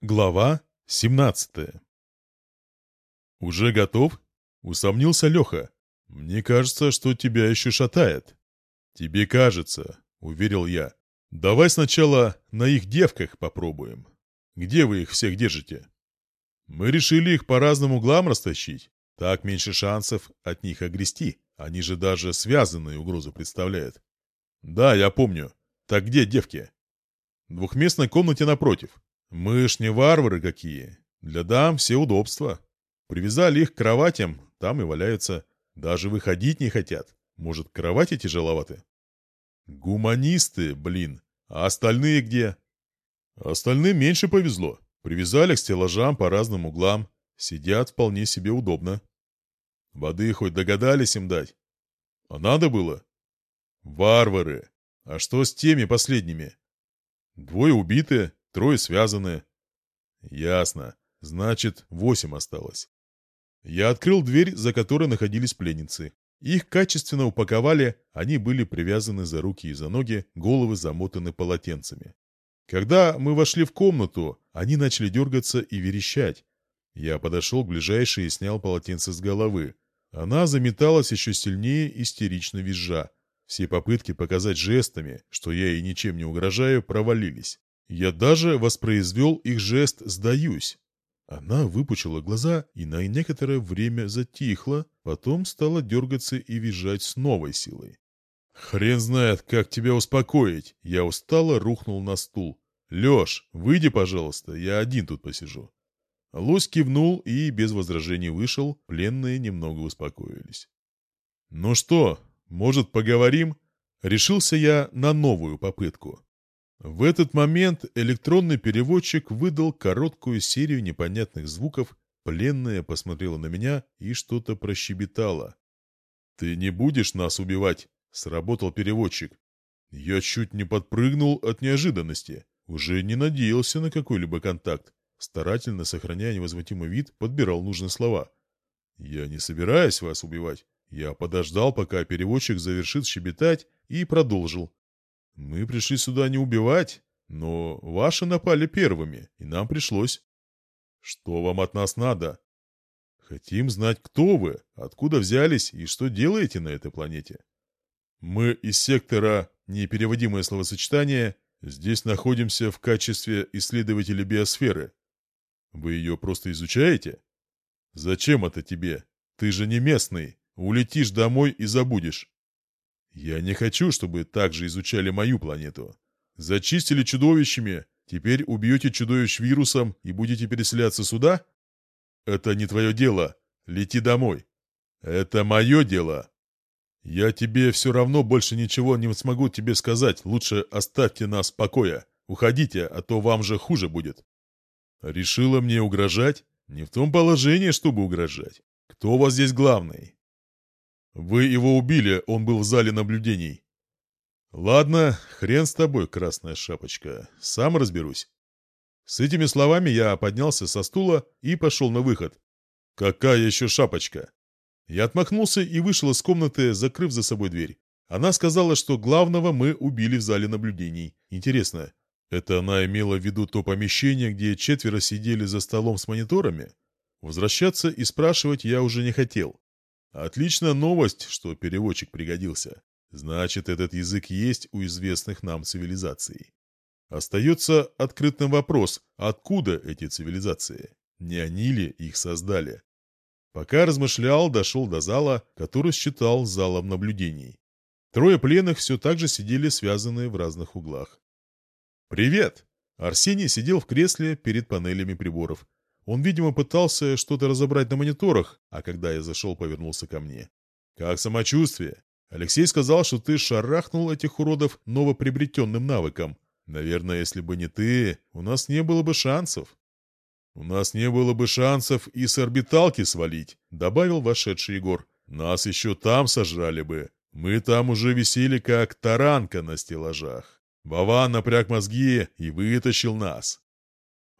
Глава 17 «Уже готов?» — усомнился Леха. «Мне кажется, что тебя еще шатает». «Тебе кажется», — уверил я. «Давай сначала на их девках попробуем. Где вы их всех держите?» «Мы решили их по разным углам растащить. Так меньше шансов от них огрести. Они же даже связанные угрозу представляют». «Да, я помню. Так где девки?» «В двухместной комнате напротив. Мы ж не варвары какие. Для дам все удобства. Привязали их к кроватям, там и валяются. Даже выходить не хотят. Может, кровати тяжеловаты? Гуманисты, блин. А остальные где? Остальным меньше повезло. Привязали к стеллажам по разным углам. Сидят вполне себе удобно. Воды хоть догадались им дать? А надо было? Варвары. А что с теми последними? Двое убиты, Трое связаны. Ясно. Значит, восемь осталось. Я открыл дверь, за которой находились пленницы. Их качественно упаковали, они были привязаны за руки и за ноги, головы замотаны полотенцами. Когда мы вошли в комнату, они начали дергаться и верещать. Я подошел к ближайшей и снял полотенце с головы. Она заметалась еще сильнее, истерично визжа. Все попытки показать жестами, что я ей ничем не угрожаю, провалились. Я даже воспроизвел их жест «сдаюсь». Она выпучила глаза и на некоторое время затихла, потом стала дергаться и визжать с новой силой. «Хрен знает, как тебя успокоить!» Я устало рухнул на стул. «Леш, выйди, пожалуйста, я один тут посижу». Лось кивнул и без возражений вышел, пленные немного успокоились. «Ну что, может, поговорим?» Решился я на новую попытку. В этот момент электронный переводчик выдал короткую серию непонятных звуков, пленная посмотрела на меня и что-то прощебетала. «Ты не будешь нас убивать?» — сработал переводчик. Я чуть не подпрыгнул от неожиданности. Уже не надеялся на какой-либо контакт. Старательно сохраняя невозмутимый вид, подбирал нужные слова. «Я не собираюсь вас убивать. Я подождал, пока переводчик завершит щебетать, и продолжил. Мы пришли сюда не убивать, но ваши напали первыми, и нам пришлось. Что вам от нас надо? Хотим знать, кто вы, откуда взялись и что делаете на этой планете. Мы из сектора «Непереводимое словосочетание» здесь находимся в качестве исследователя биосферы. Вы ее просто изучаете? Зачем это тебе? Ты же не местный. Улетишь домой и забудешь. Я не хочу, чтобы так же изучали мою планету. Зачистили чудовищами, теперь убьете чудовищ вирусом и будете переселяться сюда? Это не твое дело. Лети домой. Это мое дело. Я тебе все равно больше ничего не смогу тебе сказать. Лучше оставьте нас в покое. Уходите, а то вам же хуже будет. Решила мне угрожать? Не в том положении, чтобы угрожать. Кто у вас здесь главный? Вы его убили, он был в зале наблюдений. Ладно, хрен с тобой, красная шапочка, сам разберусь. С этими словами я поднялся со стула и пошел на выход. Какая еще шапочка? Я отмахнулся и вышел из комнаты, закрыв за собой дверь. Она сказала, что главного мы убили в зале наблюдений. Интересно, это она имела в виду то помещение, где четверо сидели за столом с мониторами? Возвращаться и спрашивать я уже не хотел. Отличная новость, что переводчик пригодился. Значит, этот язык есть у известных нам цивилизаций. Остается открытым вопрос, откуда эти цивилизации? Не они ли их создали? Пока размышлял, дошел до зала, который считал залом наблюдений. Трое пленных все так же сидели связанные в разных углах. «Привет!» Арсений сидел в кресле перед панелями приборов. Он, видимо, пытался что-то разобрать на мониторах, а когда я зашел, повернулся ко мне. «Как самочувствие? Алексей сказал, что ты шарахнул этих уродов новоприобретенным навыком. Наверное, если бы не ты, у нас не было бы шансов». «У нас не было бы шансов и с орбиталки свалить», — добавил вошедший Егор. «Нас еще там сожрали бы. Мы там уже висели как таранка на стеллажах. Вован напряг мозги и вытащил нас».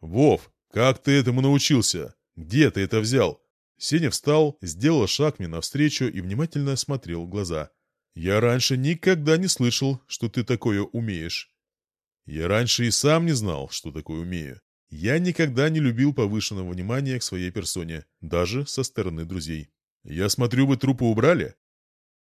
«Вов, «Как ты этому научился? Где ты это взял?» Сеня встал, сделал шаг мне навстречу и внимательно смотрел в глаза. «Я раньше никогда не слышал, что ты такое умеешь». «Я раньше и сам не знал, что такое умею. Я никогда не любил повышенного внимания к своей персоне, даже со стороны друзей. «Я смотрю, вы трупы убрали?»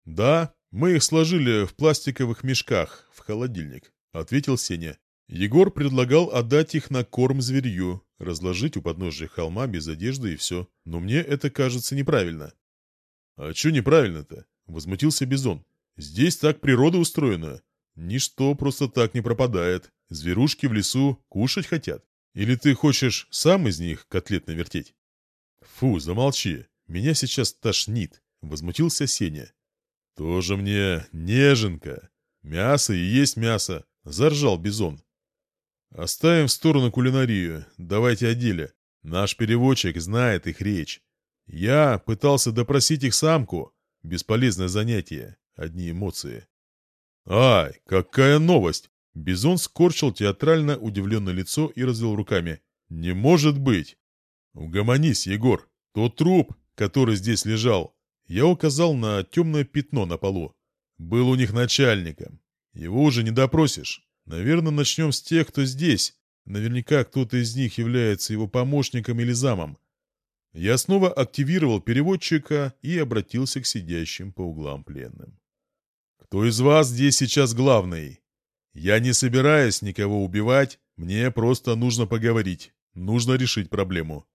«Да, мы их сложили в пластиковых мешках в холодильник», — ответил Сеня. Егор предлагал отдать их на корм зверью, разложить у подножия холма без одежды и все. Но мне это кажется неправильно. «А что неправильно-то?» — возмутился Бизон. «Здесь так природа устроена. Ничто просто так не пропадает. Зверушки в лесу кушать хотят. Или ты хочешь сам из них котлет навертеть?» «Фу, замолчи. Меня сейчас тошнит», — возмутился Сеня. «Тоже мне неженка. Мясо и есть мясо», — заржал Бизон. «Оставим в сторону кулинарию. Давайте о деле. Наш переводчик знает их речь. Я пытался допросить их самку. Бесполезное занятие. Одни эмоции». «Ай, какая новость!» Бизон скорчил театрально удивленное лицо и развел руками. «Не может быть!» «Угомонись, Егор. Тот труп, который здесь лежал». Я указал на темное пятно на полу. «Был у них начальником. Его уже не допросишь. Наверное, начнем с тех, кто здесь. Наверняка кто-то из них является его помощником или замом. Я снова активировал переводчика и обратился к сидящим по углам пленным. «Кто из вас здесь сейчас главный? Я не собираюсь никого убивать, мне просто нужно поговорить, нужно решить проблему».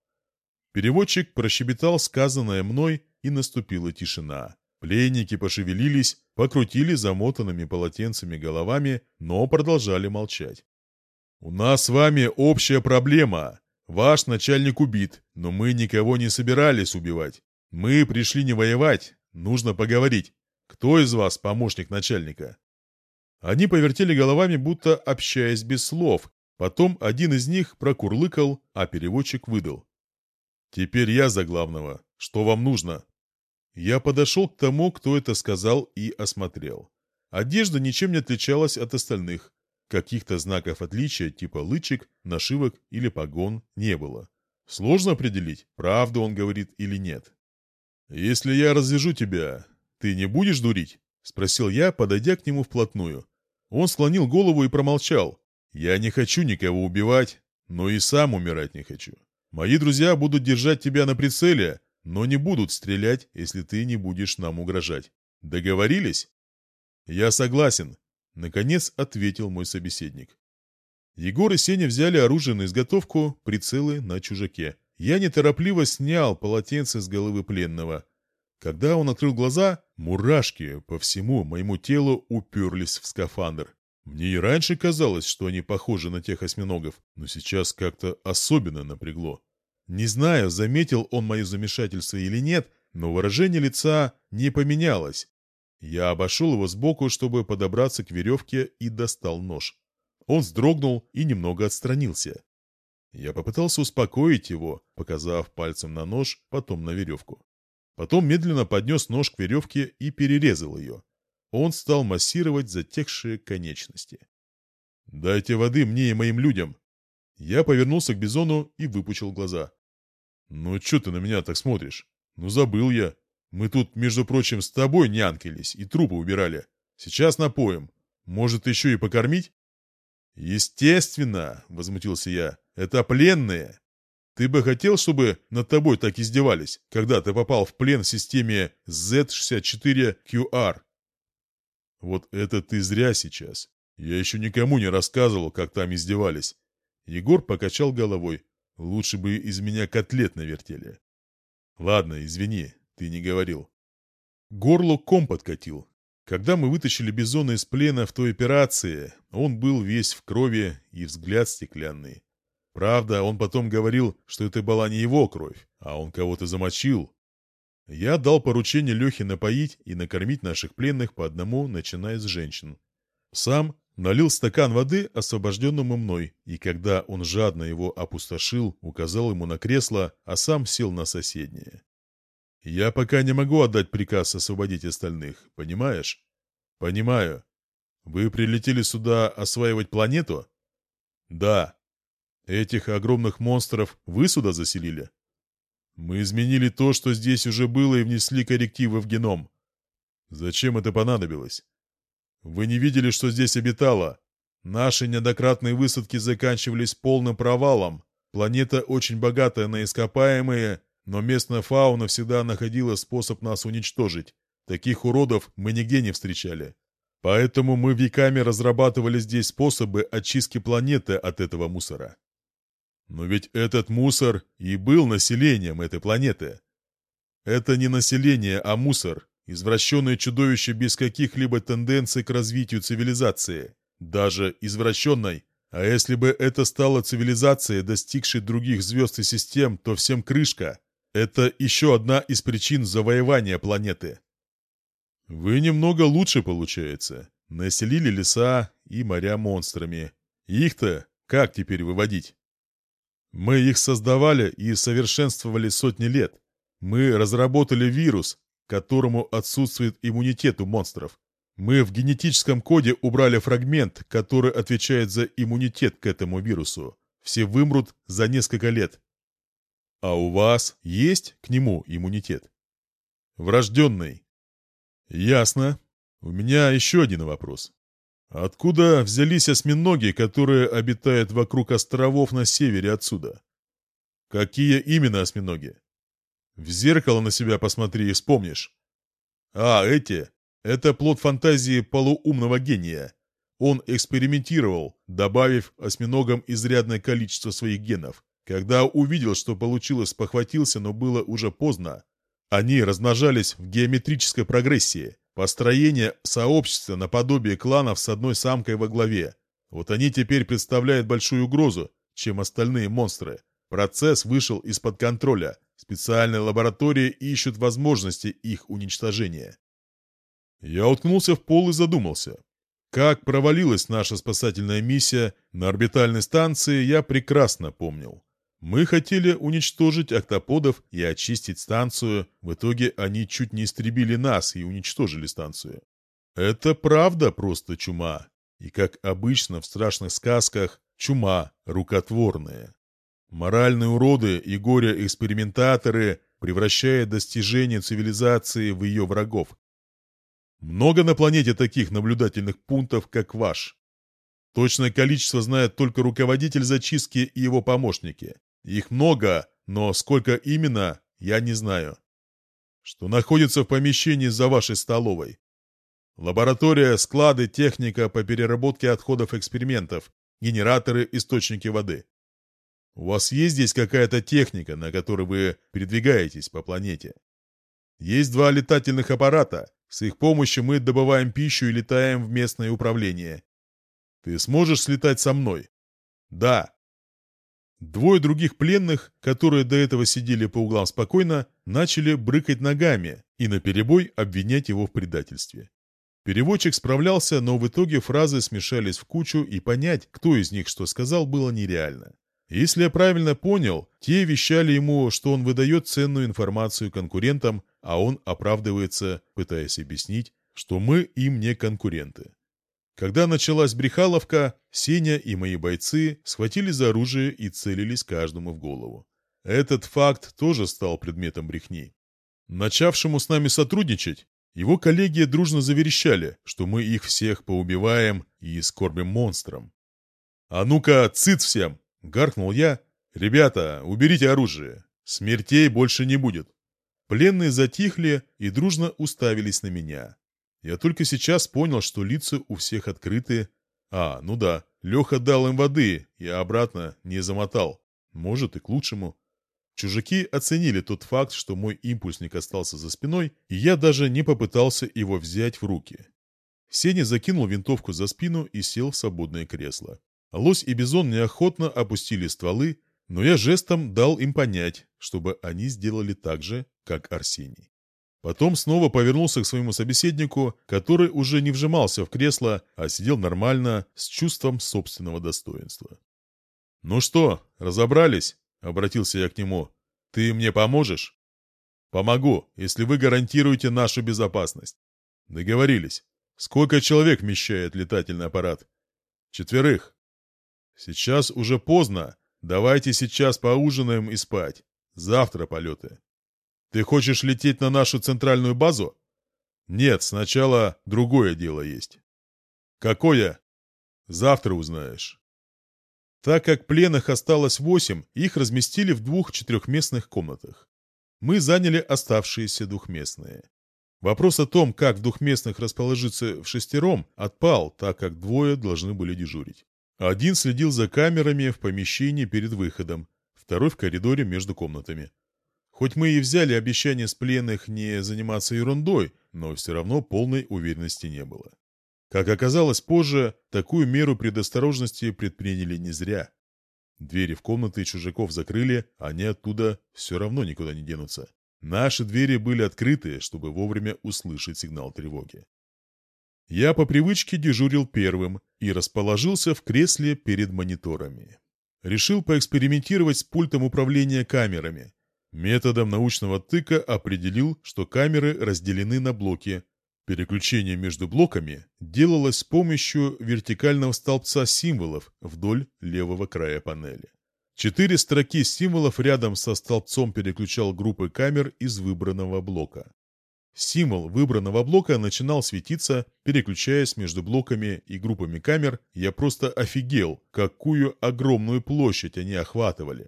Переводчик прощебетал сказанное мной, и наступила тишина. Пленники пошевелились, покрутили замотанными полотенцами головами, но продолжали молчать. «У нас с вами общая проблема. Ваш начальник убит, но мы никого не собирались убивать. Мы пришли не воевать, нужно поговорить. Кто из вас помощник начальника?» Они повертели головами, будто общаясь без слов. Потом один из них прокурлыкал, а переводчик выдал. «Теперь я за главного. Что вам нужно?» Я подошел к тому, кто это сказал, и осмотрел. Одежда ничем не отличалась от остальных. Каких-то знаков отличия, типа лычек, нашивок или погон, не было. Сложно определить, правду он говорит или нет. «Если я развяжу тебя, ты не будешь дурить?» — спросил я, подойдя к нему вплотную. Он склонил голову и промолчал. «Я не хочу никого убивать, но и сам умирать не хочу. Мои друзья будут держать тебя на прицеле, но не будут стрелять, если ты не будешь нам угрожать. Договорились? Я согласен, наконец ответил мой собеседник. Егор и Сеня взяли оружие на изготовку, прицелы на чужаке. Я неторопливо снял полотенце с головы пленного. Когда он открыл глаза, мурашки по всему моему телу уперлись в скафандр. Мне и раньше казалось, что они похожи на тех осьминогов, но сейчас как-то особенно напрягло. Не знаю, заметил он мое замешательство или нет, но выражение лица не поменялось. Я обошел его сбоку, чтобы подобраться к веревке и достал нож. Он вздрогнул и немного отстранился. Я попытался успокоить его, показав пальцем на нож, потом на веревку. Потом медленно поднес нож к веревке и перерезал ее. Он стал массировать затекшие конечности. «Дайте воды мне и моим людям!» Я повернулся к Бизону и выпучил глаза. «Ну чё ты на меня так смотришь? Ну забыл я. Мы тут, между прочим, с тобой нянкались и трупы убирали. Сейчас напоим. Может, еще и покормить?» «Естественно!» — возмутился я. «Это пленные!» Ты бы хотел, чтобы над тобой так издевались, когда ты попал в плен в системе Z64QR? Вот это ты зря сейчас. Я еще никому не рассказывал, как там издевались. Егор покачал головой. Лучше бы из меня котлет навертели. Ладно, извини, ты не говорил. Горло ком подкатил. Когда мы вытащили Бизона из плена в той операции, он был весь в крови и взгляд стеклянный. Правда, он потом говорил, что это была не его кровь, а он кого-то замочил. Я дал поручение Лехе напоить и накормить наших пленных по одному, начиная с женщин. Сам Налил стакан воды освобожденному мной, и когда он жадно его опустошил, указал ему на кресло, а сам сел на соседнее. «Я пока не могу отдать приказ освободить остальных, понимаешь?» «Понимаю. Вы прилетели сюда осваивать планету?» «Да. Этих огромных монстров вы сюда заселили?» «Мы изменили то, что здесь уже было, и внесли коррективы в геном. Зачем это понадобилось?» Вы не видели, что здесь обитало? Наши неоднократные высадки заканчивались полным провалом. планета очень богатая на ископаемые, но местная фауна всегда находила способ нас уничтожить. Таких уродов мы нигде не встречали. Поэтому мы веками разрабатывали здесь способы очистки планеты от этого мусора. Но ведь этот мусор и был населением этой планеты. Это не население, а мусор, извращенное чудовище без каких-либо тенденций к развитию цивилизации, даже извращенной. А если бы это стало цивилизацией, достигшей других звезд и систем, то всем крышка. Это еще одна из причин завоевания планеты. Вы немного лучше, получается. Населили леса и моря монстрами. Их-то как теперь выводить? Мы их создавали и совершенствовали сотни лет. Мы разработали вирус, которому отсутствует иммунитет у монстров. Мы в генетическом коде убрали фрагмент, который отвечает за иммунитет к этому вирусу. Все вымрут за несколько лет. А у вас есть к нему иммунитет? Врожденный. Ясно. У меня еще один вопрос. Откуда взялись осьминоги, которые обитают вокруг островов на севере отсюда? Какие именно осьминоги? В зеркало на себя посмотри и вспомнишь. А, эти. Это плод фантазии полуумного гения. Он экспериментировал, добавив осьминогам изрядное количество своих генов. Когда увидел, что получилось, похватился, но было уже поздно. Они размножались в геометрической прогрессии. Построение сообщества наподобие кланов с одной самкой во главе. Вот они теперь представляют большую угрозу, чем остальные монстры. Процесс вышел из-под контроля. Специальные лаборатории ищут возможности их уничтожения. Я уткнулся в пол и задумался. Как провалилась наша спасательная миссия на орбитальной станции, я прекрасно помнил. Мы хотели уничтожить октоподов и очистить станцию, в итоге они чуть не истребили нас и уничтожили станцию. Это правда просто чума. И, как обычно в страшных сказках, чума рукотворная. Моральные уроды и горе-экспериментаторы превращают достижения цивилизации в ее врагов. Много на планете таких наблюдательных пунктов, как ваш. Точное количество знает только руководитель зачистки и его помощники. Их много, но сколько именно, я не знаю. Что находится в помещении за вашей столовой. Лаборатория, склады, техника по переработке отходов экспериментов, генераторы, источники воды. У вас есть здесь какая-то техника, на которой вы передвигаетесь по планете? Есть два летательных аппарата. С их помощью мы добываем пищу и летаем в местное управление. Ты сможешь слетать со мной? Да. Двое других пленных, которые до этого сидели по углам спокойно, начали брыкать ногами и наперебой обвинять его в предательстве. Переводчик справлялся, но в итоге фразы смешались в кучу, и понять, кто из них что сказал, было нереально. Если я правильно понял, те вещали ему, что он выдает ценную информацию конкурентам, а он оправдывается, пытаясь объяснить, что мы им не конкуренты. Когда началась брехаловка, Сеня и мои бойцы схватили за оружие и целились каждому в голову. Этот факт тоже стал предметом брехни. Начавшему с нами сотрудничать, его коллеги дружно заверещали, что мы их всех поубиваем и скорбим монстрам. «А ну-ка, цит всем!» — гаркнул я. «Ребята, уберите оружие. Смертей больше не будет». Пленные затихли и дружно уставились на меня. Я только сейчас понял, что лица у всех открыты. А, ну да, Леха дал им воды и обратно не замотал. Может, и к лучшему. Чужаки оценили тот факт, что мой импульсник остался за спиной, и я даже не попытался его взять в руки. Сеня закинул винтовку за спину и сел в свободное кресло. Лось и Бизон неохотно опустили стволы, но я жестом дал им понять, чтобы они сделали так же, как Арсений. Потом снова повернулся к своему собеседнику, который уже не вжимался в кресло, а сидел нормально, с чувством собственного достоинства. «Ну что, разобрались?» — обратился я к нему. «Ты мне поможешь?» «Помогу, если вы гарантируете нашу безопасность». «Договорились. Сколько человек вмещает летательный аппарат?» «Четверых». «Сейчас уже поздно. Давайте сейчас поужинаем и спать. Завтра полеты». Ты хочешь лететь на нашу центральную базу? Нет, сначала другое дело есть. Какое? Завтра узнаешь. Так как пленных осталось восемь, их разместили в двух четырехместных комнатах. Мы заняли оставшиеся двухместные. Вопрос о том, как в двухместных расположиться в шестером, отпал, так как двое должны были дежурить. Один следил за камерами в помещении перед выходом, второй в коридоре между комнатами. Хоть мы и взяли обещание с пленных не заниматься ерундой, но все равно полной уверенности не было. Как оказалось позже, такую меру предосторожности предприняли не зря. Двери в комнаты чужаков закрыли, они оттуда все равно никуда не денутся. Наши двери были открыты, чтобы вовремя услышать сигнал тревоги. Я по привычке дежурил первым и расположился в кресле перед мониторами. Решил поэкспериментировать с пультом управления камерами. Методом научного тыка определил, что камеры разделены на блоки. Переключение между блоками делалось с помощью вертикального столбца символов вдоль левого края панели. Четыре строки символов рядом со столбцом переключал группы камер из выбранного блока. Символ выбранного блока начинал светиться, переключаясь между блоками и группами камер. Я просто офигел, какую огромную площадь они охватывали.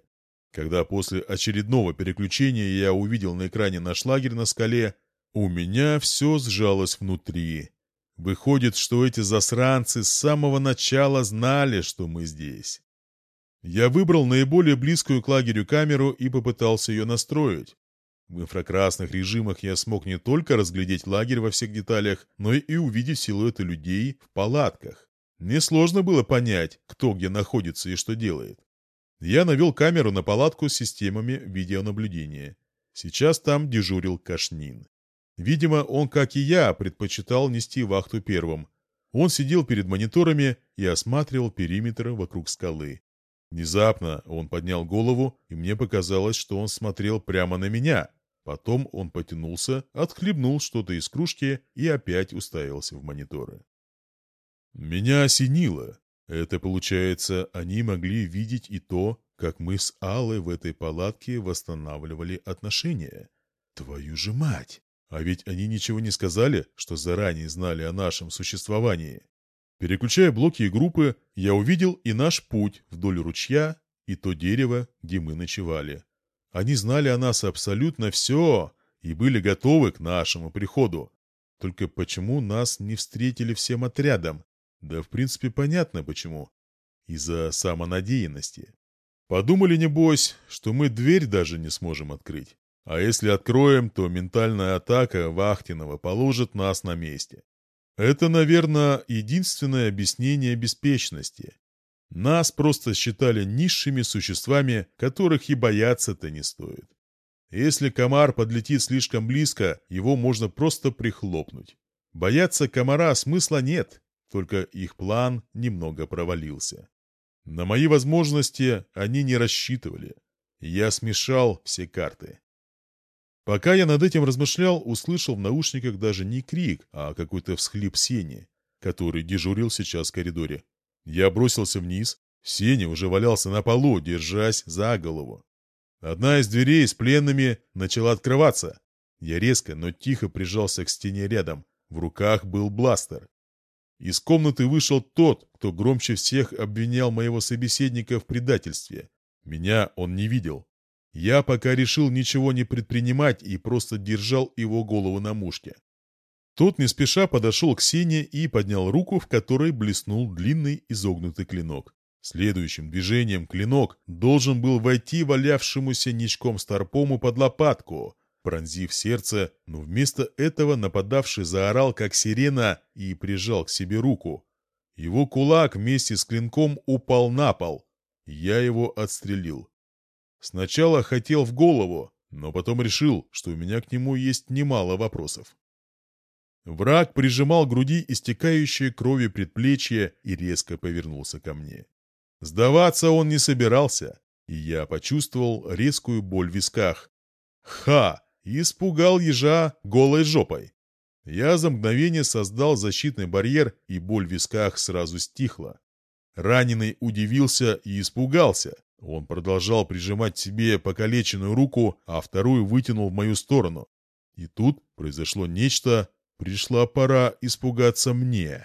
Когда после очередного переключения я увидел на экране наш лагерь на скале, у меня все сжалось внутри. Выходит, что эти засранцы с самого начала знали, что мы здесь. Я выбрал наиболее близкую к лагерю камеру и попытался ее настроить. В инфракрасных режимах я смог не только разглядеть лагерь во всех деталях, но и увидеть силуэты людей в палатках. Несложно было понять, кто где находится и что делает. Я навел камеру на палатку с системами видеонаблюдения. Сейчас там дежурил Кашнин. Видимо, он, как и я, предпочитал нести вахту первым. Он сидел перед мониторами и осматривал периметр вокруг скалы. Внезапно он поднял голову, и мне показалось, что он смотрел прямо на меня. Потом он потянулся, отхлебнул что-то из кружки и опять уставился в мониторы. Меня осенило. Это, получается, они могли видеть и то, как мы с Аллой в этой палатке восстанавливали отношения. Твою же мать! А ведь они ничего не сказали, что заранее знали о нашем существовании. Переключая блоки и группы, я увидел и наш путь вдоль ручья, и то дерево, где мы ночевали. Они знали о нас абсолютно все и были готовы к нашему приходу. Только почему нас не встретили всем отрядом? Да, в принципе, понятно почему. Из-за самонадеянности. Подумали, небось, что мы дверь даже не сможем открыть. А если откроем, то ментальная атака Вахтинова положит нас на месте. Это, наверное, единственное объяснение беспечности. Нас просто считали низшими существами, которых и бояться-то не стоит. Если комар подлетит слишком близко, его можно просто прихлопнуть. Бояться комара смысла нет, только их план немного провалился. На мои возможности они не рассчитывали. Я смешал все карты. Пока я над этим размышлял, услышал в наушниках даже не крик, а какой-то всхлип Сени, который дежурил сейчас в коридоре. Я бросился вниз. Сеня уже валялся на полу, держась за голову. Одна из дверей с пленными начала открываться. Я резко, но тихо прижался к стене рядом. В руках был бластер. Из комнаты вышел тот, кто громче всех обвинял моего собеседника в предательстве. Меня он не видел. Я пока решил ничего не предпринимать и просто держал его голову на мушке. Тот не спеша подошел к Сене и поднял руку, в которой блеснул длинный изогнутый клинок. Следующим движением клинок должен был войти валявшемуся ничком старпому под лопатку, пронзив сердце, но вместо этого нападавший заорал, как сирена, и прижал к себе руку. Его кулак вместе с клинком упал на пол. Я его отстрелил. Сначала хотел в голову, но потом решил, что у меня к нему есть немало вопросов. Враг прижимал к груди истекающее кровью предплечье и резко повернулся ко мне. Сдаваться он не собирался, и я почувствовал резкую боль в висках. Ха! Испугал ежа голой жопой. Я за мгновение создал защитный барьер, и боль в висках сразу стихла. Раненый удивился и испугался. Он продолжал прижимать себе покалеченную руку, а вторую вытянул в мою сторону. И тут произошло нечто, Пришла пора испугаться мне.